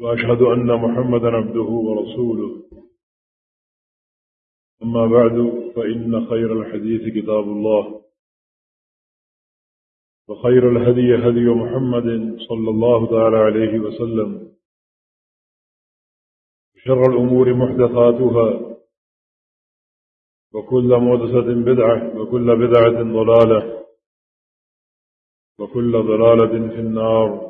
وأشهد أن محمد عبده ورسوله. أما بعد، فإن خير الحديث كتاب الله. وخير الهدي هدي محمد صلى الله تعالى عليه وسلم. شر الأمور محدثاتها. وكل مودسة بدعة، وكل بدعة ضلالة. وكل ضلالة في النار.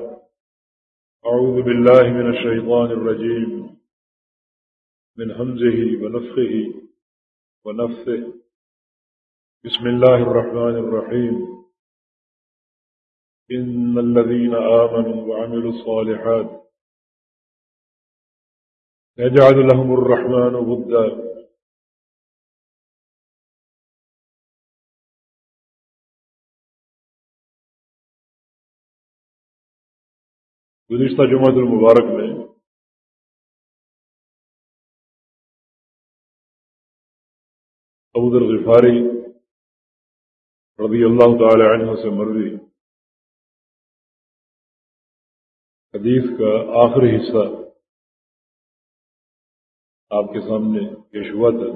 أعوذ بالله من الشيطان الرجيم. من همزه ونفخه ونفثه. بسم الله الرحمن الرحيم. إن الذين آمنوا وعملوا الصالحات يجعل لهم الرحمن ضدا گزشتہ جمعہ المبارک میں ابو غفاری رضی اللہ تعالی عنہ سے مروی حدیث کا آخری حصہ آپ کے سامنے پیش ہوا تھا۔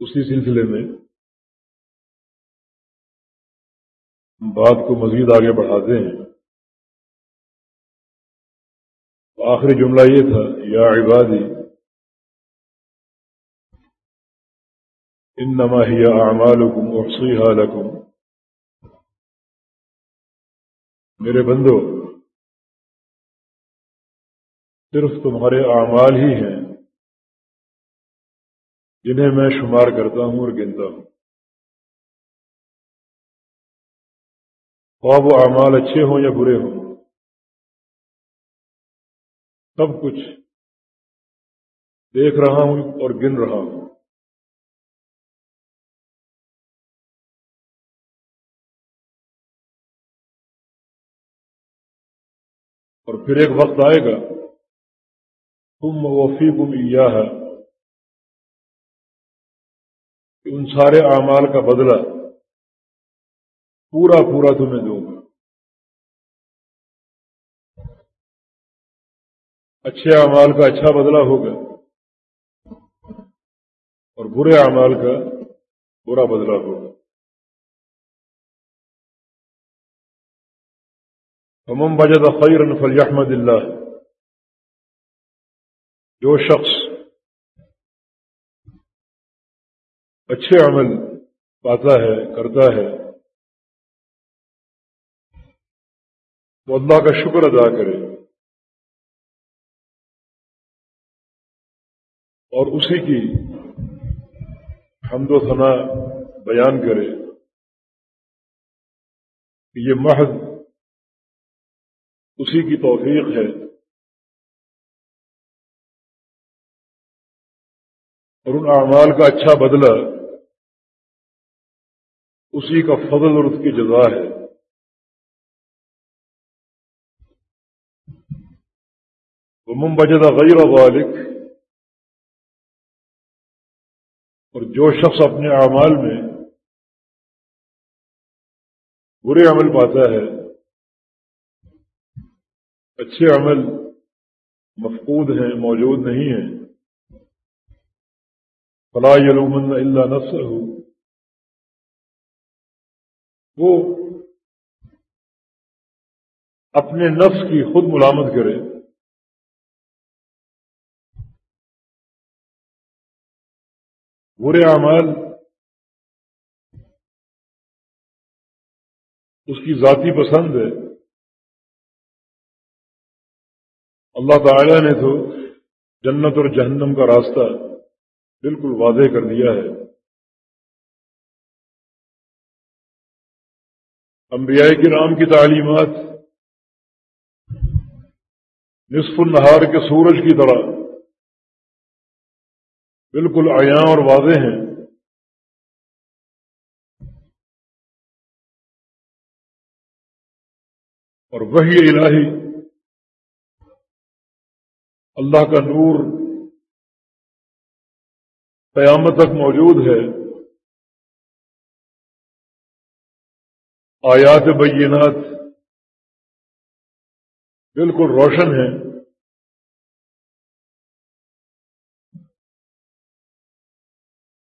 اسی سلسلے میں بات کو مزید آگے بڑھاتے ہیں۔ آخری جملہ یہ تھا، یا عبادی ان نما ہی اعمال حکم لکم۔ میرے بندو، صرف تمہارے اعمال ہی ہیں، جنہیں میں شمار کرتا ہوں اور گنتا ہوں۔ خواب و اعمال اچھے ہوں یا برے ہوں؟ سب کچھ دیکھ رہا ہوں اور گن رہا ہوں۔ اور پھر ایک وقت آئے گا تم وفی گم ہے کہ ان سارے اعمال کا بدلہ پورا پورا تمہیں دوں گا۔ اچھے اعمال کا اچھا بدلہ ہوگا اور برے اعمال کا برا بدلہ ہوگا۔ تمام بجد خیر فلی احمد اللہ۔ جو شخص اچھے عمل پاتا ہے، کرتا ہے وہ اللہ کا شکر ادا کرے۔ اور اسی کی حمد و ثنا بیان کرے کہ یہ محض اسی کی توفیق ہے۔ اور ان اعمال کا اچھا بدلہ اسی کا فضل اور اس کی جزا ہے۔ وہ ممبجدہ غیر والک اور جو شخص اپنے اعمال میں برے عمل پاتا ہے، اچھے عمل مفقود ہیں، موجود نہیں ہیں، فلا یلومن اللہ نفس وہ اپنے نفس کی خود ملامت کرے۔ برے اعمال، اس کی ذاتی پسند ہے۔ اللہ تعالی نے تو جنت اور جہنم کا راستہ بالکل واضح کر دیا ہے۔ انبیاء کی رام کی تعلیمات، نصف النہار کے سورج کی طرح بالکل آیا اور واضح ہیں۔ اور وہی الہی، اللہ کا نور قیامت تک موجود ہے۔ آیات بینات بالکل روشن ہے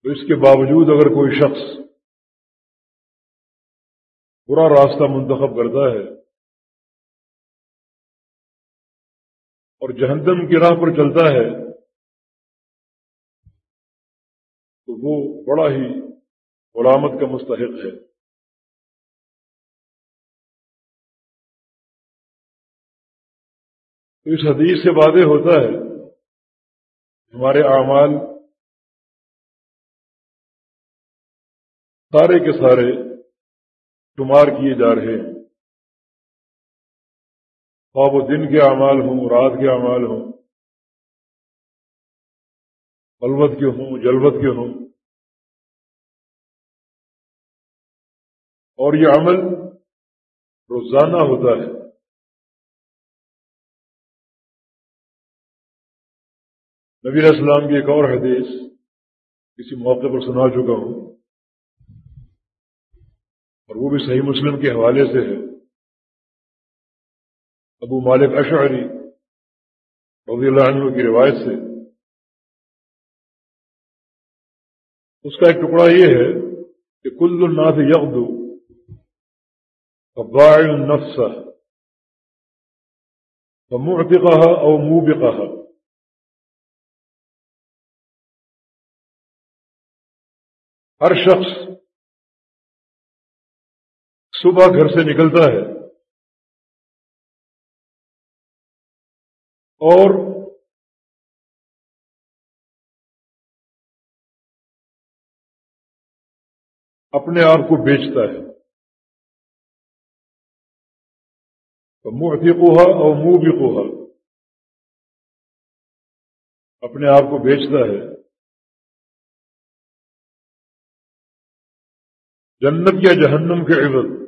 تو اس کے باوجود اگر کوئی شخص برا راستہ منتخب کرتا ہے اور جہنم کی راہ پر چلتا ہے، تو وہ بڑا ہی غلامت کا مستحق ہے۔ تو اس حدیث سے واضح ہوتا ہے، ہمارے اعمال سارے کے سارے شمار کیے جا رہے ہیں۔ خواب و دن کے اعمال ہوں، رات کے اعمال ہوں۔ بلوت کے ہوں، جلوت کے ہوں۔ اور یہ عمل روزانہ ہوتا ہے۔ نبی علیہ السلام کی ایک اور حدیث کسی موقع پر سنا چکا ہوں۔ اور وہ بھی صحیح مسلم کے حوالے سے ہے۔ ابو مالک اشعری رضی اللہ عنہ کی روایت سے اس کا ایک ٹکڑا یہ ہے کہ کل الناس یغدو فضائع النفس فمعتقها او موبقها۔ ہر شخص صبح گھر سے نکلتا ہے اور اپنے آپ کو بیچتا ہے۔ منہ کوہا اور منہ بھی کوہا اپنے آپ کو بیچتا ہے۔ جنت یا جہنم کے عوض۔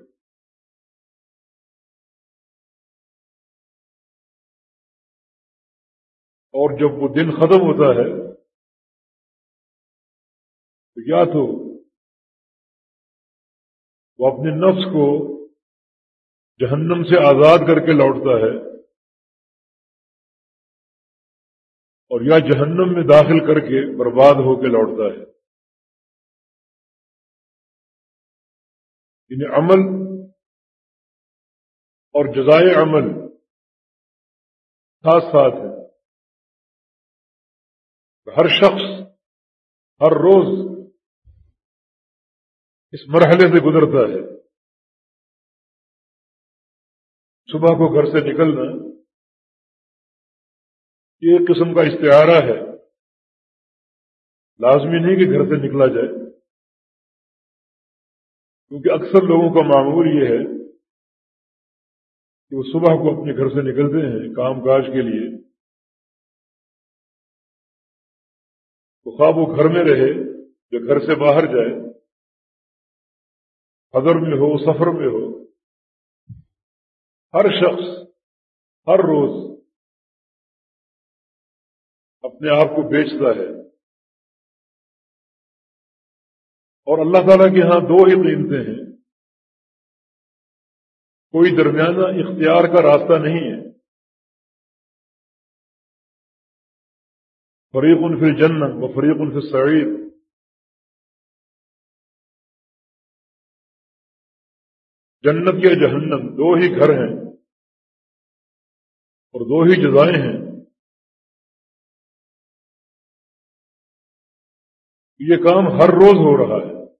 اور جب وہ دن ختم ہوتا ہے، تو کیا تو وہ اپنے نفس کو جہنم سے آزاد کر کے لوٹتا ہے، اور یا جہنم میں داخل کر کے برباد ہو کے لوٹتا ہے۔ یعنی عمل اور جزائے عمل ساتھ ساتھ ہے۔ ہر شخص، ہر روز اس مرحلے سے گزرتا ہے۔ صبح کو گھر سے نکلنا یہ ایک قسم کا استعارہ ہے۔ لازمی نہیں کہ گھر سے نکلا جائے۔ کیونکہ اکثر لوگوں کا معمول یہ ہے کہ وہ صبح کو اپنے گھر سے نکلتے ہیں کام کاج کے لیے۔ خواب وہ گھر میں رہے، جو گھر سے باہر جائے، حضر میں ہو، سفر میں ہو، ہر شخص ہر روز اپنے آپ کو بیچتا ہے۔ اور اللہ تعالیٰ کے ہاں دو ہی قیمتیں ہیں۔ کوئی درمیانہ اختیار کا راستہ نہیں ہے۔ فریق ان فی جنت و فریق ان فی سعید جنت یا جہنم دو ہی گھر ہیں اور دو ہی جزائیں ہیں۔ یہ کام ہر روز ہو رہا ہے۔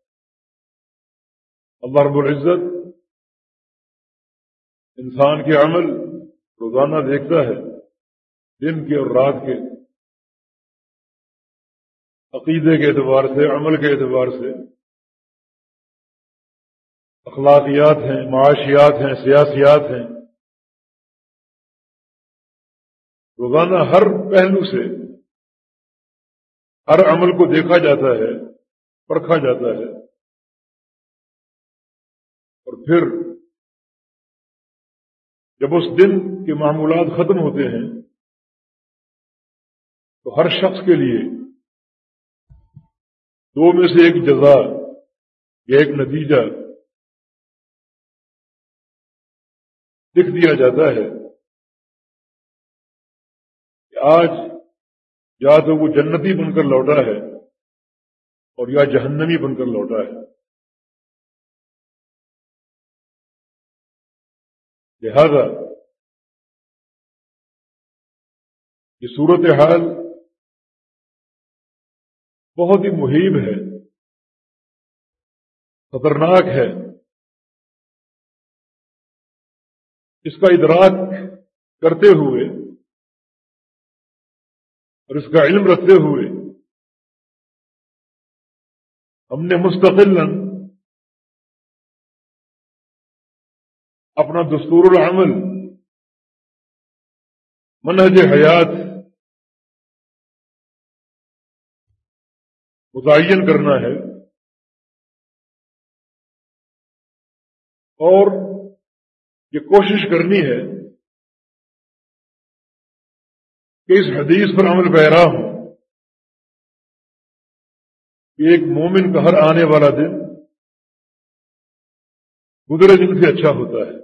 اللہ رب العزت انسان کے عمل روزانہ دیکھتا ہے، دن کے اور رات کے۔ عقیدے کے اعتبار سے، عمل کے اعتبار سے۔ اخلاقیات ہیں، معاشیات ہیں، سیاسیات ہیں۔ روزانہ ہر پہلو سے ہر عمل کو دیکھا جاتا ہے، پرکھا جاتا ہے۔ اور پھر جب اس دن کے معمولات ختم ہوتے ہیں، تو ہر شخص کے لیے دو میں سے ایک جزا یا ایک نتیجہ لکھ دیا جاتا ہے کہ آج یا تو وہ جنتی بن کر لوٹا ہے اور یا جہنمی بن کر لوٹا ہے۔ لہذا یہ صورت حال بہت ہی محیب ہے۔ خطرناک ہے۔ اس کا ادراک کرتے ہوئے اور اس کا علم رکھتے ہوئے ہم نے مستقل اپنا دستور العمل، منہج حیات متعین کرنا ہے۔ اور یہ کوشش کرنی ہے کہ اس حدیث پر عمل بہرا ہوں کہ ایک مومن کا ہر آنے والا دن گزرے دن سے اچھا ہوتا ہے۔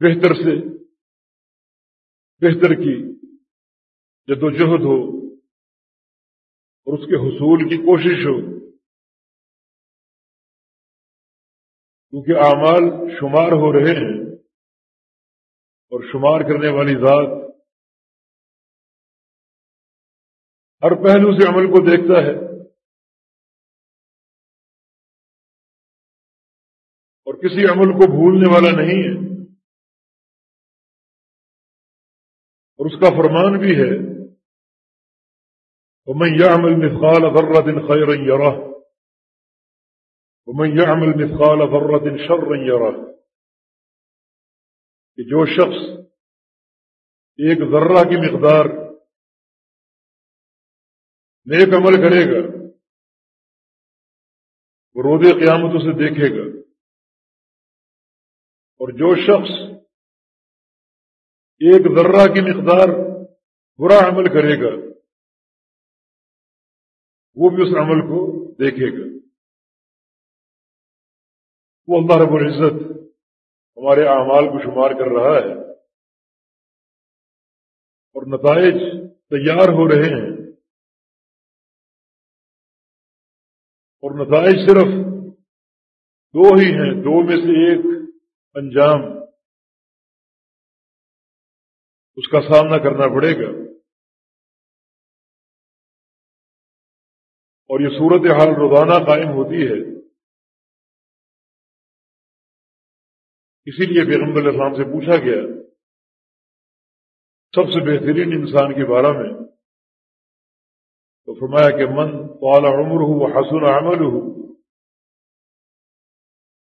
بہتر سے بہتر کی جد و جہد ہو۔ اور اس کے حصول کی کوشش ہو۔ کیونکہ اعمال شمار ہو رہے ہیں اور شمار کرنے والی ذات ہر پہلو سے عمل کو دیکھتا ہے اور کسی عمل کو بھولنے والا نہیں ہے۔ اور اس کا فرمان بھی ہے تو میں یہ عمل مثقال ذرہ دن خیر یرہ ومن يعمل مثقال ذرة شرا يره. کہ جو شخص ایک ذرہ کی مقدار نیک عمل کرے گا، وہ رود قیامتوں سے دیکھے گا۔ اور جو شخص ایک ذرہ کی مقدار برا عمل کرے گا وہ بھی اس عمل کو دیکھے گا۔ وہ اللہ رب العزت ہمارے اعمال کو شمار کر رہا ہے اور نتائج تیار ہو رہے ہیں۔ اور نتائج صرف دو ہی ہیں، دو میں سے ایک انجام۔ اس کا سامنا کرنا پڑے گا۔ اور یہ صورت حال روزانہ قائم ہوتی ہے۔ اسی لیے پیغمبر اسلام سے پوچھا گیا، سب سے بہترین انسان کے بارے میں؟ تو فرمایا کہ من والا عمر ہو حسن عمل ہو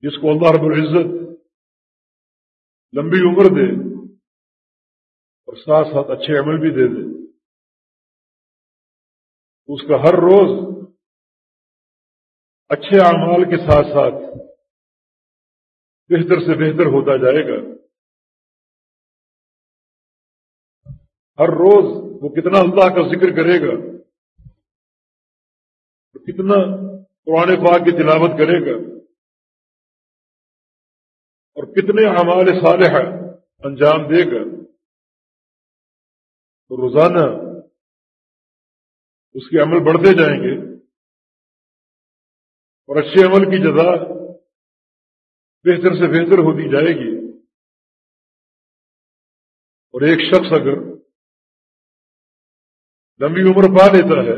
جس کو اللہ رب العزت لمبی عمر دے اور ساتھ ساتھ اچھے عمل بھی دے دے، اس کا ہر روز اچھے اعمال کے ساتھ ساتھ بہتر سے بہتر ہوتا جائے گا۔ ہر روز وہ کتنا اللہ کا ذکر کرے گا کتنا پرانے پاک کی تلاوت کرے گا، اور کتنے اعمال صالح انجام دے گا۔ تو روزانہ اس کے عمل بڑھتے جائیں گے۔ اور اچھے عمل کی جزا بہتر سے بہتر ہوتی جائے گی۔ اور ایک شخص اگر لمبی عمر پا لیتا ہے،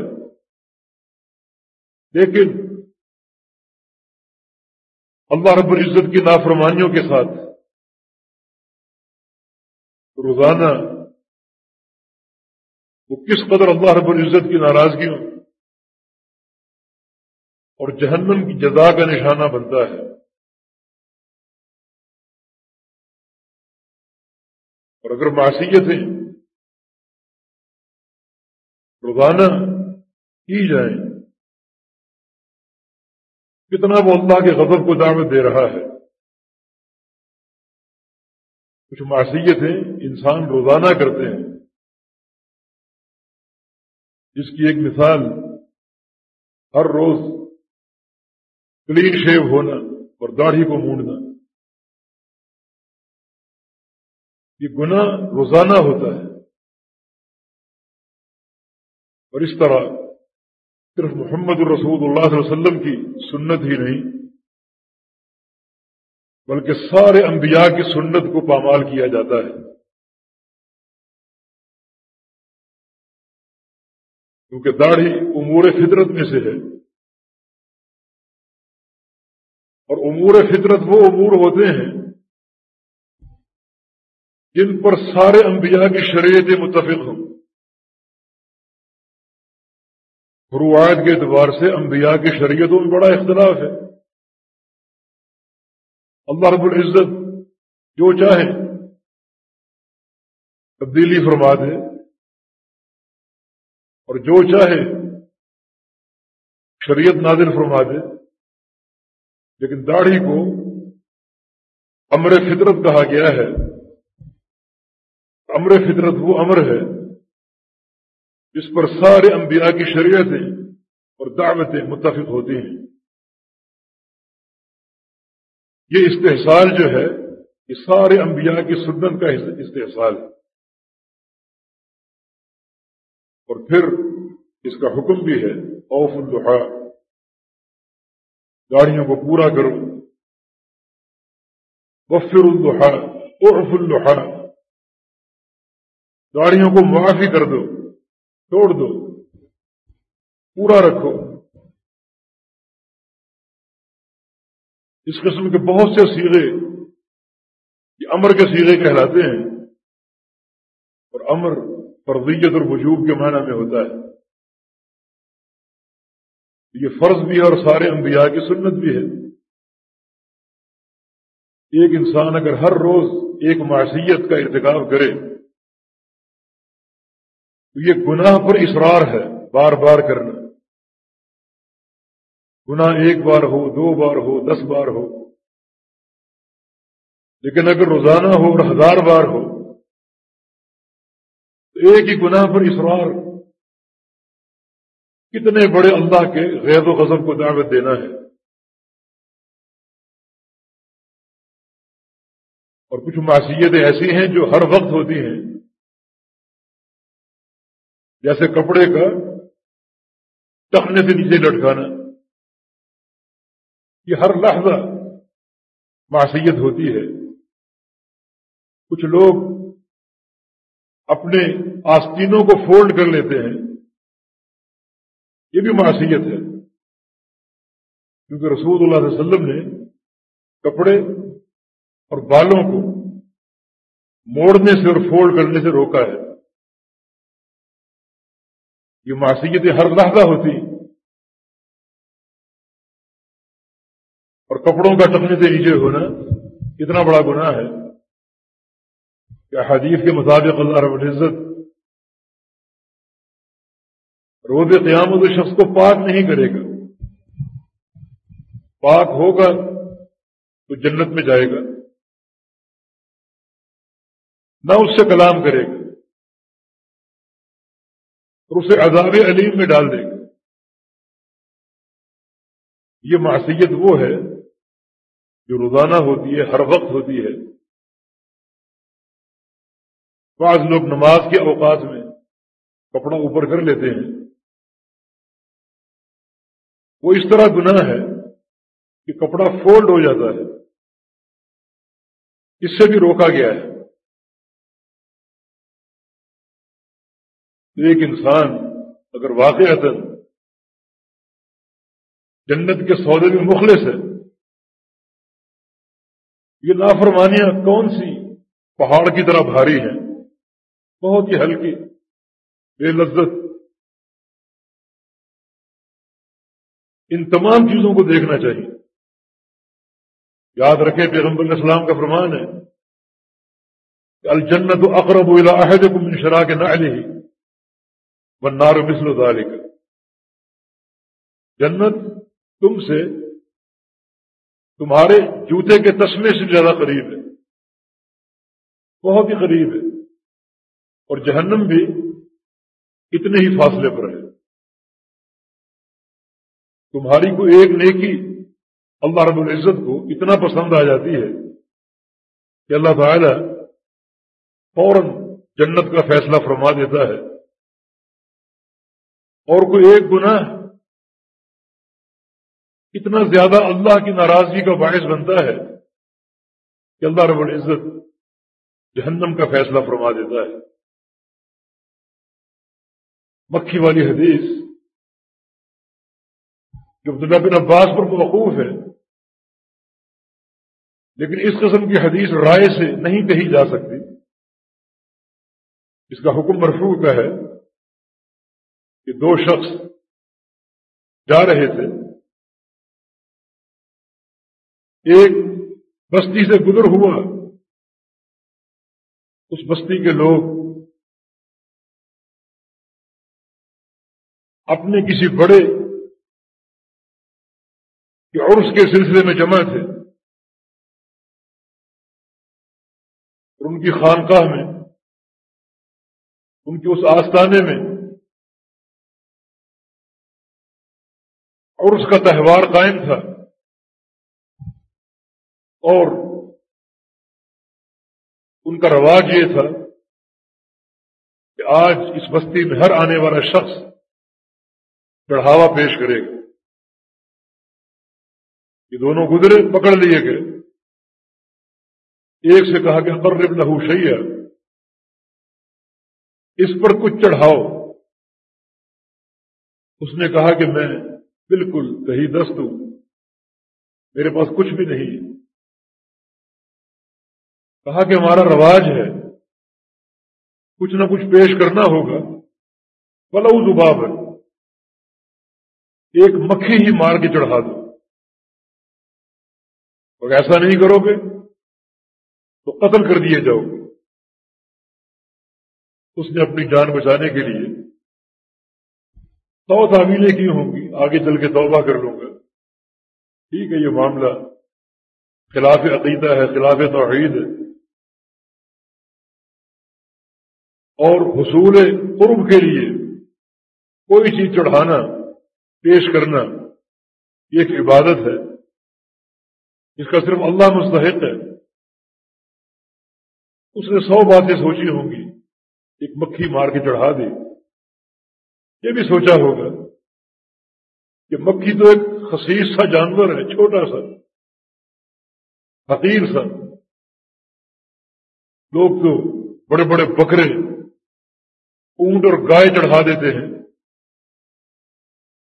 لیکن اللہ رب العزت کی نافرمانیوں کے ساتھ روزانہ وہ کس قدر اللہ رب العزت کی ناراضگیوں اور جہنم کی جزا کا نشانہ بنتا ہے۔ اور اگر معصیتیں روزانہ کی جائیں کتنا وہ اللہ کے غضب کو دعوت دے رہا ہے۔ کچھ معصیتیں انسان روزانہ کرتے ہیں۔ جس کی ایک مثال، ہر روز کلین شیو ہونا اور داڑھی کو مونڈنا۔ یہ گناہ روزانہ ہوتا ہے۔ اور اس طرح صرف محمد الرسول اللہ علیہ وسلم کی سنت ہی نہیں، بلکہ سارے انبیاء کی سنت کو پامال کیا جاتا ہے۔ کیونکہ داڑھی امور فطرت میں سے ہے۔ اور امور فطرت وہ امور ہوتے ہیں جن پر سارے انبیاء کی شریعت متفق ہوں۔ فروعات کے اعتبار سے انبیاء کی شریعتوں میں بڑا اختلاف ہے۔ اللہ رب العزت جو چاہے تبدیلی فرما دے اور جو چاہے شریعت نازل فرما دے۔ لیکن داڑھی کو امر فطرت کہا گیا ہے۔ امر فطرت وہ امر ہے جس پر سارے انبیاء کی شریعتیں اور دعوتیں متفق ہوتی ہیں۔ یہ استحصال جو ہے، یہ سارے انبیاء کی سنت کا استحصال ہے۔ اور پھر اس کا حکم بھی ہے، اوف الحا گاڑیوں کو پورا کرو۔ وفر الحا اوف الحا گاڑیوں کو معافی کر دو، توڑ دو۔ پورا رکھو۔ اس قسم کے بہت سے سیرے یہ امر کے سیرے کہلاتے ہیں اور امر فرضیت اور وجوب کے معنی میں ہوتا ہے۔ یہ فرض بھی ہے اور سارے انبیاء کی سنت بھی ہے۔ ایک انسان اگر ہر روز ایک معصیت کا ارتکاب کرے، تو یہ گناہ پر اصرار ہے بار بار کرنا۔ گناہ ایک بار ہو، دو بار ہو، دس بار ہو۔ لیکن اگر روزانہ ہو اور ہزار بار ہو، تو ایک ہی گناہ پر اصرار۔ کتنے بڑے اللہ کے غیر و غضب کو دعوت دینا ہے۔ اور کچھ معصیتیں ایسی ہیں جو ہر وقت ہوتی ہیں۔ جیسے کپڑے کا ٹکنے سے نیچے لٹکانا۔ یہ ہر لحظہ معصیت ہوتی ہے۔ کچھ لوگ اپنے آستینوں کو فولڈ کر لیتے ہیں۔ یہ بھی معصیت ہے۔ کیونکہ رسول اللہ علیہ وسلم نے کپڑے اور بالوں کو موڑنے سے اور فولڈ کرنے سے روکا ہے۔ یہ معصیتیں ہر لحظہ ہوتی اور کپڑوں کا ٹکنے سے نیچے ہونا اتنا بڑا گناہ ہے۔ کہ حدیث کے مطابق اللہ رب العزت روز قیامت شخص کو پاک نہیں کرے گا۔ پاک ہوگا تو جنت میں جائے گا۔ نہ اس سے کلام کرے گا اور اسے عذاب علیم میں ڈال دے گا۔ یہ معصیت وہ ہے جو روزانہ ہوتی ہے، ہر وقت ہوتی ہے۔ بعض لوگ نماز کے اوقات میں کپڑا اوپر کر لیتے ہیں۔ وہ اس طرح گناہ ہے کہ کپڑا فولڈ ہو جاتا ہے۔ اس سے بھی روکا گیا ہے۔ ایک انسان اگر واقع جنت کے سودے میں مخلص ہے، یہ نافرمانیاں کون سی پہاڑ کی طرح بھاری ہیں، بہت ہی ہلکی، بے لذت ان تمام چیزوں کو دیکھنا چاہیے۔ یاد رکھیں، پیغمبر علیہ السلام کا فرمان ہے کہ الجنت اقرب عہد کو منشرا کے نہ ہی بنار مسل ذالک جنت تم سے تمہارے جوتے کے تسمے سے زیادہ قریب ہے۔ بہت ہی قریب ہے۔ اور جہنم بھی اتنے ہی فاصلے پر ہے۔ تمہاری کو ایک نیکی اللہ رب العزت کو اتنا پسند آ جاتی ہے کہ اللہ تعالی فوراً جنت کا فیصلہ فرما دیتا ہے اور کوئی ایک گناہ اتنا زیادہ اللہ کی ناراضگی کا باعث بنتا ہے کہ اللہ رب العزت جہنم کا فیصلہ فرما دیتا ہے۔ مکھی والی حدیث جو عبداللہ بن عباس پر موقوف ہے۔ لیکن اس قسم کی حدیث رائے سے نہیں کہی جا سکتی۔ اس کا حکم مرفوع کا ہے کہ دو شخص جا رہے تھے۔ ایک بستی سے گزر ہوا۔ اس بستی کے لوگ اپنے کسی بڑے کہ عرس کے سلسلے میں جمع تھے اور ان کی خانقاہ میں، ان کے اس آستانے میں عرس کا تہوار قائم تھا اور ان کا رواج یہ تھا کہ آج اس بستی میں ہر آنے والا شخص چڑھاوا پیش کرے گا۔ یہ دونوں گزرے، پکڑ لیے گئے۔ ایک سے کہا کہ قرب لہو شیا اس پر کچھ چڑھاؤ۔ اس نے کہا کہ میں بالکل کہیں دست ہوں، میرے پاس کچھ بھی نہیں۔ کہا کہ ہمارا رواج ہے، کچھ نہ کچھ پیش کرنا ہوگا۔ بلو زباب ہے ایک مکھی ہی مار کے چڑھا دو۔ اور ایسا نہیں کرو گے، تو قتل کر دیے جاؤ گے۔ اس نے اپنی جان بچانے کے لیے سو تعمیلیں کی ہوں گی، آگے چل کے توبہ کر لوں گا۔ ٹھیک ہے، یہ معاملہ خلاف عقیدہ ہے، خلاف توحید ہے۔ اور حصول قرب کے لیے کوئی چیز چڑھانا، پیش کرنا، یہ ایک عبادت ہے۔ اس کا صرف اللہ مستحق ہے۔ اس نے سو باتیں سوچی ہوں گی۔ ایک مکھی مار کے چڑھا دی۔ یہ بھی سوچا ہوگا کہ مکھی تو ایک خصیص سا جانور ہے، چھوٹا سا۔ حقیر سا۔ لوگ تو بڑے بڑے بکرے، اونٹ اور گائے چڑھا دیتے ہیں۔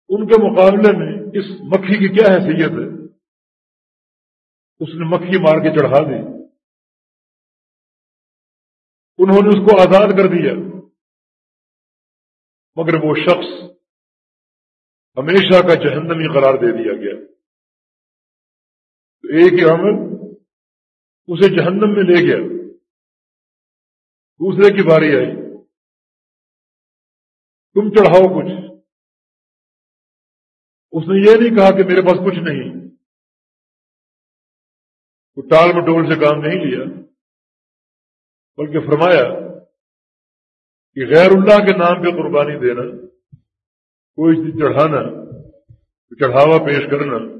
ان کے مقابلے میں اس مکھی کی کیا حیثیت ہے؟ اس نے مکھی مار کے چڑھا دی۔ انہوں نے اس کو آزاد کر دیا۔ مگر وہ شخص ہمیشہ کا جہنمی قرار دے دیا گیا۔ تو ایک عمل اسے جہنم میں لے گیا۔ دوسرے کی باری آئی۔ تم چڑھاؤ کچھ۔ اس نے یہ نہیں کہا کہ میرے پاس کچھ نہیں۔ ٹال مٹول سے کام نہیں لیا، بلکہ فرمایا کہ غیر اللہ کے نام پہ قربانی دینا، کوئی چیز چڑھانا، چڑھاوا پیش کرنا،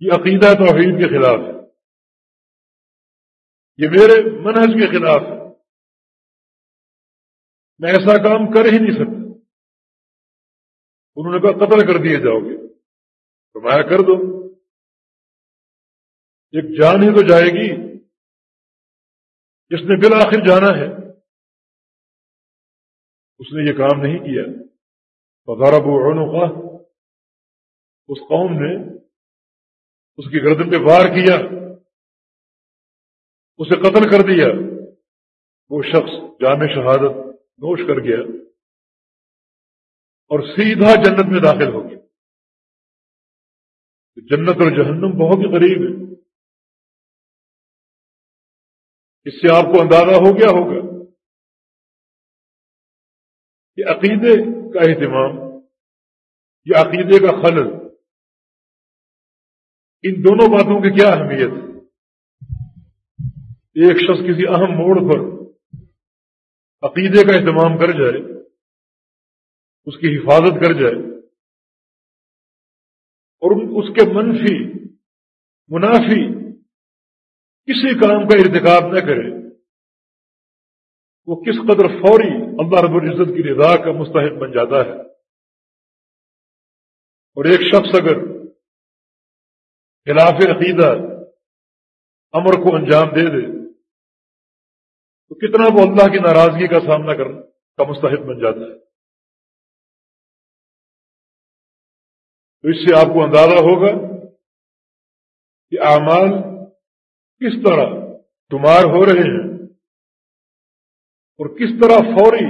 یہ عقیدہ توحید کے خلاف ہے۔ یہ میرے منحص کے خلاف ہے۔ میں ایسا کام کر ہی نہیں سکتا۔ انہوں نے کہا قتل کر دیے جاؤ گے۔ تو میں کر دو۔ ایک جان ہی تو جائے گی، جس نے بالآخر جانا ہے۔ اس نے یہ کام نہیں کیا۔ بغیر بوڑھوں کا اس قوم نے اس کی گردن پہ وار کیا، اسے قتل کر دیا۔ وہ شخص جامع شہادت نوش کر گیا اور سیدھا جنت میں داخل ہو گیا۔ جنت اور جہنم بہت ہی قریب ہے۔ اس سے آپ کو اندازہ ہو گیا ہوگا کہ عقیدے کا اہتمام، یا عقیدے کا خلل، ان دونوں باتوں کی کیا اہمیت ہے؟ ایک شخص کسی اہم موڑ پر عقیدے کا اہتمام کر جائے، اس کی حفاظت کر جائے، اور اس کے منفی، منافی کسی کام کا ارتکاب نہ کرے۔ وہ کس قدر فوری اللہ رب العزت کی رضا کا مستحق بن جاتا ہے۔ اور ایک شخص اگر خلاف عقیدہ امر کو انجام دے دے، تو کتنا وہ اللہ کی ناراضگی کا سامنا کرنے کا مستحق بن جاتا ہے۔ تو اس سے آپ کو اندازہ ہوگا کہ اعمال کس طرح تمار ہو رہے ہیں اور کس طرح فوری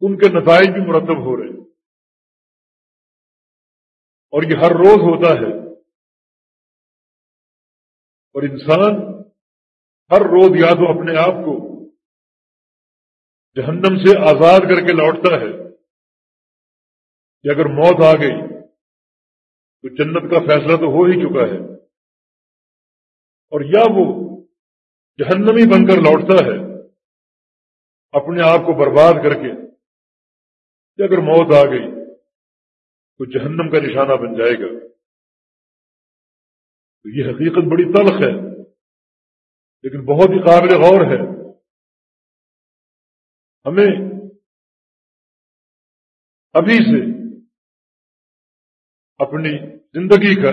ان کے نتائج بھی مرتب ہو رہے ہیں۔ اور یہ ہر روز ہوتا ہے۔ اور انسان ہر روز یا تو اپنے آپ کو جہنم سے آزاد کر کے لوٹتا ہے۔ کہ اگر موت آ گئی تو جنت کا فیصلہ تو ہو ہی چکا ہے۔ اور یا وہ جہنمی بن کر لوٹتا ہے، اپنے آپ کو برباد کر کے، کہ اگر موت آ گئی تو جہنم کا نشانہ بن جائے گا۔ تو یہ حقیقت بڑی تلخ ہے، لیکن بہت ہی قابل غور ہے۔ ہمیں ابھی سے اپنی زندگی کا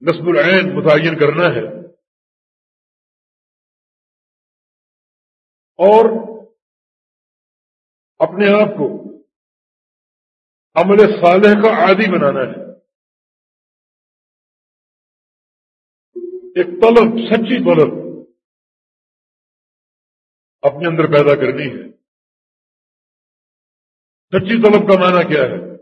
نصب العین متعین کرنا ہے۔ اور اپنے آپ کو عمل صالح کا عادی بنانا ہے۔ ایک طلب، سچی طلب اپنے اندر پیدا کرنی ہے۔ سچی طلب کا معنی کیا ہے؟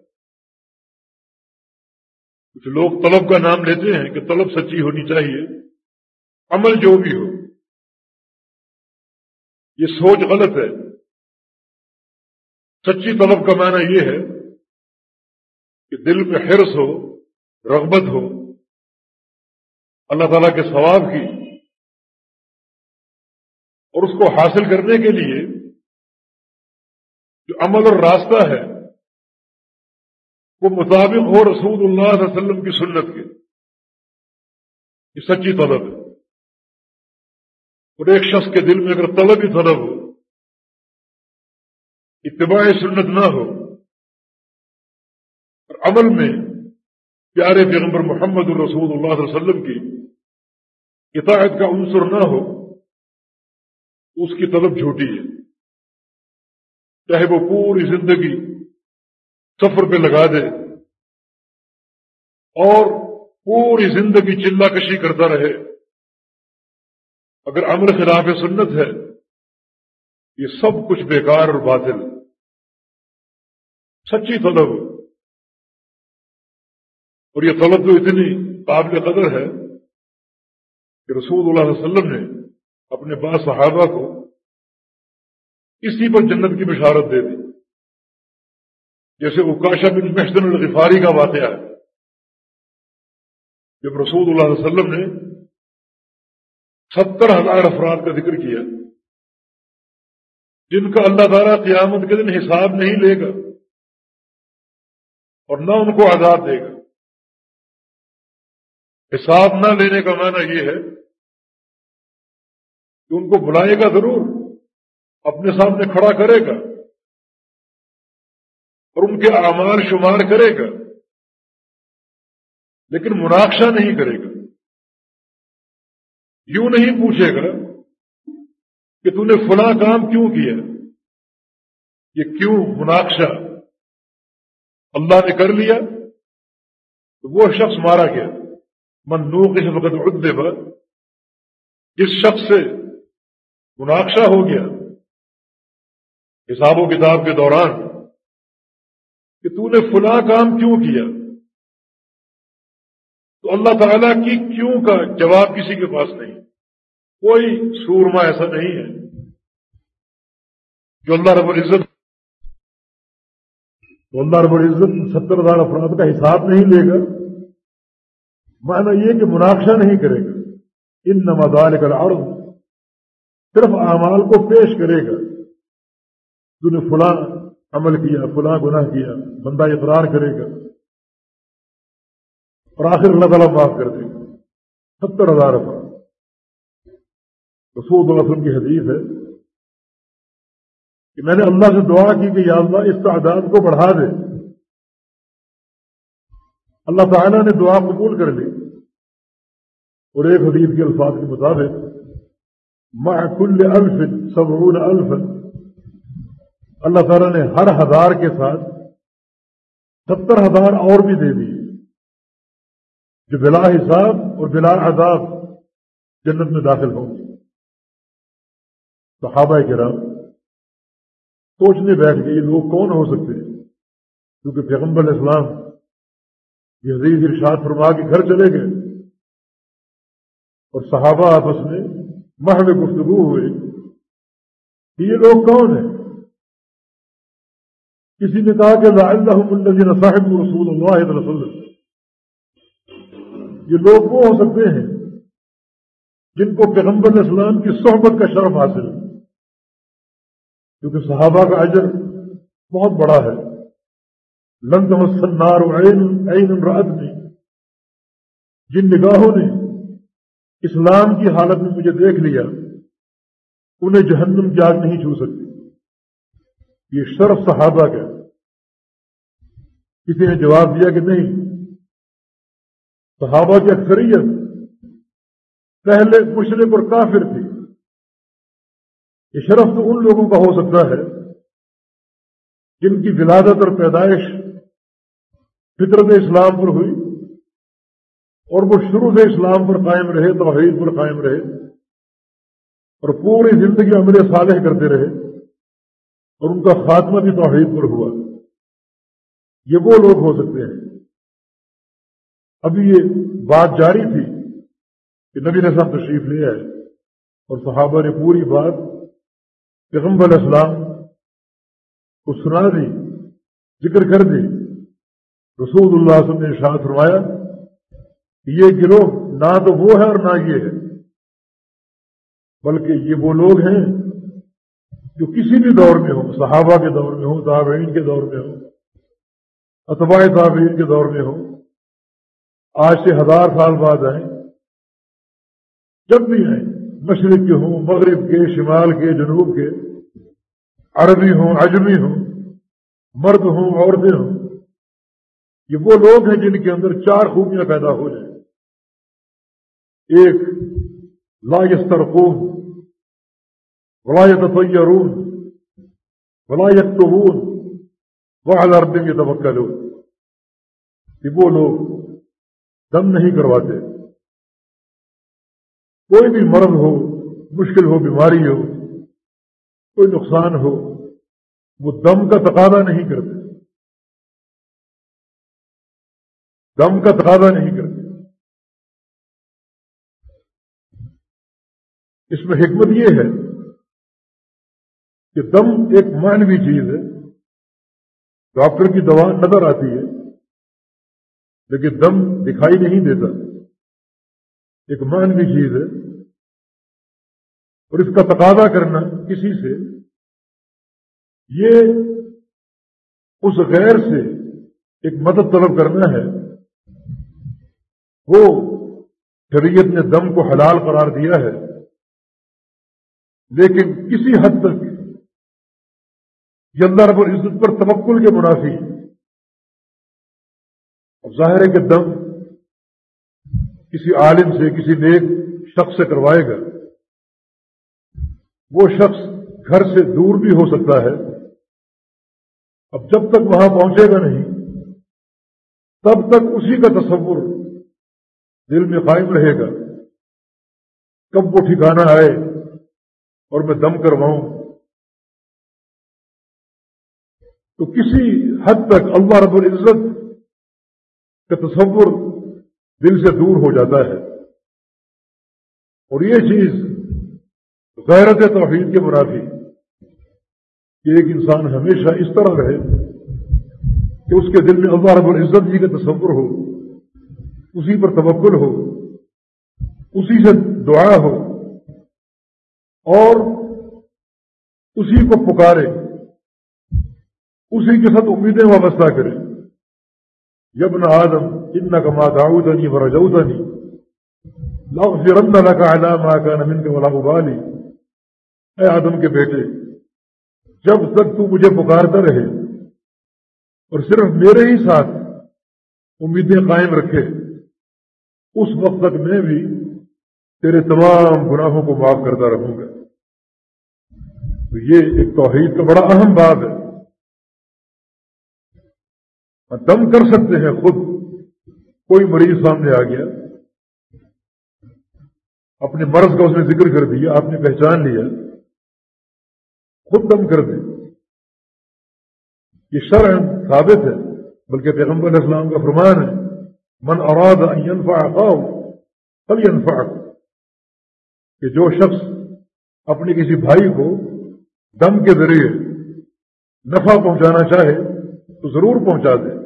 کچھ لوگ طلب کا نام لیتے ہیں کہ طلب سچی ہونی چاہیے، عمل جو بھی ہو۔ یہ سوچ غلط ہے۔ سچی طلب کا معنی یہ ہے کہ دل میں حرص ہو، رغبت ہو، اللہ تعالی کے ثواب کی، اور اس کو حاصل کرنے کے لیے جو عمل اور راستہ ہے، وہ مطابق ہو رسول اللہ علیہ وسلم کی سنت کے۔ یہ سچی طلب ہے۔ اور ایک شخص کے دل میں اگر طلب ہی طلب ہو، اتباع سنت نہ ہو، اور عمل میں پیارے پیغمبر محمد الرسول اللہ علیہ وسلم کی اطاعت کا عنصر نہ ہو، اس کی طلب جھوٹی ہے۔ چاہے وہ پوری زندگی سفر پہ لگا دے اور پوری زندگی چلا کشی کرتا رہے۔ اگر امر خلاف سنت ہے، یہ سب کچھ بیکار اور باطل سچی طلب۔ اور یہ طلب تو اتنی قابل قدر ہے کہ رسول اللہ علیہ وسلم نے اپنے با صحابہ کو اسی پر جنت کی بشارت دے دی۔ جیسے اکاشا بن محسن الغفاری کا واقعہ ہے۔ جب رسول اللہ علیہ وسلم نے ستر ہزار افراد کا ذکر کیا۔ جن کا اللہ تعالیٰ قیامت کے دن حساب نہیں لے گا اور نہ ان کو آزاد دے گا۔ حساب نہ لینے کا معنی یہ ہے کہ ان کو بلائے گا ضرور، اپنے سامنے کھڑا کرے گا اور ان کے اعمال شمار کرے گا، لیکن مناقشہ نہیں کرے گا۔ یوں نہیں پوچھے گا کہ تو نے فلاں کام کیوں کیا؟ یہ کیوں مناقشہ؟ اللہ نے کر لیا تو وہ شخص مارا گیا۔ منو اس وقت ردے پر جس شخص سے مناقشہ ہو گیا۔ حساب و کتاب کے دوران کہ تو نے فلاں کام کیوں کیا؟ تو اللہ تعالیٰ کی کیوں کا جواب کسی کے پاس نہیں؟ کوئی سورما ایسا نہیں ہے جو اللہ رب العزت تو اللہ رب العزت ستر ہزار افراد کا حساب نہیں لے گا، معنی یہ کہ مناقشہ نہیں کرے گا۔ ان نمازال کر عرض صرف اعمال کو پیش کرے گا۔ تو نے فلاں عمل کیا، فلاں گناہ کیا، بندہ اقرار کرے گا۔ اور آخر اللہ تعالیٰ معاف کر دے ستر ہزار افراد رسول اللہ وسلم کی حدیث ہے کہ میں نے اللہ سے دعا کی کہ یا اللہ اس تعداد کو بڑھا دے۔ اللہ تعالیٰ نے دعا قبول کر لی۔ اور ایک حدیث کے الفاظ کے مطابق، مع الف سبعون الف۔ اللہ تعالیٰ نے ہر ہزار کے ساتھ ستر ہزار اور بھی دے دی جو بلا حساب اور بلا عذاب جنت میں داخل ہوں گے۔ صحابہ کرام، سوچنے بیٹھ گئے یہ لوگ کون ہو سکتے ہیں؟ کیونکہ پیغمبر اسلام یہ عزیز ارشاد فرما کے گھر چلے گئے۔ اور صحابہ آپس میں محو گفتگو ہوئے کہ یہ لوگ کون ہیں؟ کسی نے کہا کہ اللہ صاحب رسول اللہ رسول یہ لوگ وہ ہو سکتے ہیں جن کو پیغمبر اسلام کی صحبت کا شرف حاصل ہے۔ کیونکہ صحابہ کا اجر بہت بڑا ہے۔ لنگ مسنار عین رات نے جن نگاہوں نے اسلام کی حالت میں مجھے دیکھ لیا، انہیں جہنم کی آگ نہیں چھو سکتی۔ یہ شرف صحابہ کا کسی نے جواب دیا کہ نہیں صحابہ کی اکثریت پہلے مشرق اور کافر تھی۔ یہ شرف تو ان لوگوں کا ہو سکتا ہے جن کی ولادت اور پیدائش فطرت اسلام پر ہوئی اور وہ شروع سے اسلام پر قائم رہے، توحید پر قائم رہے اور پوری زندگی امر صالح کرتے رہے اور ان کا خاتمہ بھی توحید پر ہوا۔ یہ وہ لوگ ہو سکتے ہیں۔ ابھی یہ بات جاری تھی کہ نبی نے صاحب تشریف لے آئے اور صحابہ نے پوری بات پیغمبر اسلام کو سنا دی، ذکر کر دی۔ رسول اللہ وسلم نے ارشاد فرمایا کہ یہ گروہ نہ تو وہ ہے اور نہ یہ ہے، بلکہ یہ وہ لوگ ہیں جو کسی بھی دور میں ہوں، صحابہ کے دور میں ہوں، تابعین کے دور میں ہوں، اتباع تابعین کے دور میں ہوں۔ آج سے ہزار سال بعد آئیں جب بھی آئیں مشرق کے ہوں، مغرب کے، شمال کے، جنوب کے، عربی ہوں، عجمی ہوں، مرد ہوں، عورتیں ہوں، یہ وہ لوگ ہیں جن کے اندر چار خوبیاں پیدا ہو جائیں۔ ایک، لا یسترقون، ولا يتطيرون ولا يكتبون وعلى ربهم يتوكلون کہ وہ لوگ دم نہیں کرواتے۔ کوئی بھی مرض ہو، مشکل ہو، بیماری ہو، کوئی نقصان ہو، وہ دم کا تقاضا نہیں کرتے۔ دم کا تقاضا نہیں کرتے۔ اس میں حکمت یہ ہے کہ دم ایک مانوی چیز ہے۔ ڈاکٹر کی دوا نظر آتی ہے۔ لیکن دم دکھائی نہیں دیتا۔ ایک مانوی چیز ہے۔ اور اس کا تقاضا کرنا کسی سے۔ یہ اس غیر سے ایک مدد طلب کرنا ہے۔ وہ شریعت نے دم کو حلال قرار دیا ہے۔ لیکن کسی حد تک یہ اللہ رب العزت پر تبکل کے منافی۔ ظاہر ہے کہ دم کسی عالم سے، کسی نیک شخص سے کروائے گا۔ وہ شخص گھر سے دور بھی ہو سکتا ہے، اب جب تک وہاں پہنچے گا نہیں، تب تک اسی کا تصور دل میں قائم رہے گا۔ کب وہ ٹھکانا آئے اور میں دم کرواؤں؟ تو کسی حد تک اللہ رب العزت کا تصور دل سے دور ہو جاتا ہے۔ اور یہ چیز غیرت توحید کے منافی کہ ایک انسان ہمیشہ اس طرح رہے کہ اس کے دل میں اللہ رب العزت جی کا تصور ہو، اسی پر توکل ہو، اسی سے دعا ہو اور اسی کو پکارے، اسی کے ساتھ امیدیں وابستہ کرے۔ یبن آدم ان کا ماں داؤدنی و رجودنی لغفرن لك على ما كان منك ولا ابالی اے آدم کے بیٹے، جب تک تو مجھے پکارتا رہے، اور صرف میرے ہی ساتھ امیدیں قائم رکھے، اس وقت تک میں بھی تیرے تمام گناہوں کو معاف کرتا رہوں گا۔ تو یہ ایک توحید کا بڑا اہم بات ہے۔ دم کر سکتے ہیں خود۔ کوئی مریض سامنے آ گیا، اپنے مرض کا اس نے ذکر کر دیا، آپ نے پہچان لیا، خود دم کر دے یہ شرح ثابت ہے، بلکہ پیغمبر علیہ السلام کا فرمان ہے، من اراد ان ينفع فل ينفع کہ جو شخص اپنے کسی بھائی کو دم کے ذریعے نفع پہنچانا چاہے، تو ضرور پہنچا دے۔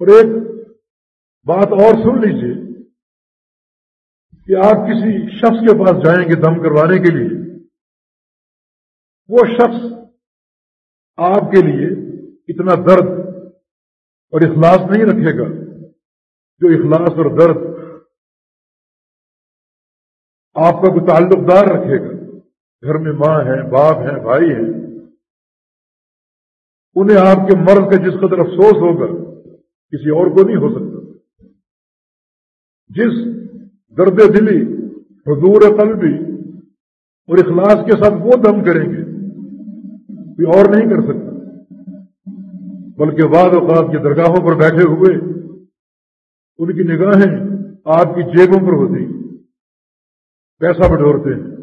اور ایک بات اور سن لیجیے کہ آپ کسی شخص کے پاس جائیں گے دم کروانے کے لیے، وہ شخص آپ کے لیے اتنا درد اور اخلاص نہیں رکھے گا جو اخلاص اور درد آپ کا کوئی تعلق دار رکھے گا۔ گھر میں ماں ہے، باپ ہے، بھائی ہے، انہیں آپ کے مرض کا جس قدر افسوس ہوگا کسی اور کو نہیں ہو سکتا۔ جس درد دلی، حضور قلبی اور اخلاص کے ساتھ وہ دم کریں گے، کوئی اور نہیں کر سکتا۔ بلکہ بعض اوقات کی درگاہوں پر بیٹھے ہوئے، ان کی نگاہیں آپ کی جیبوں پر ہوتی، پیسہ بٹورتے ہیں۔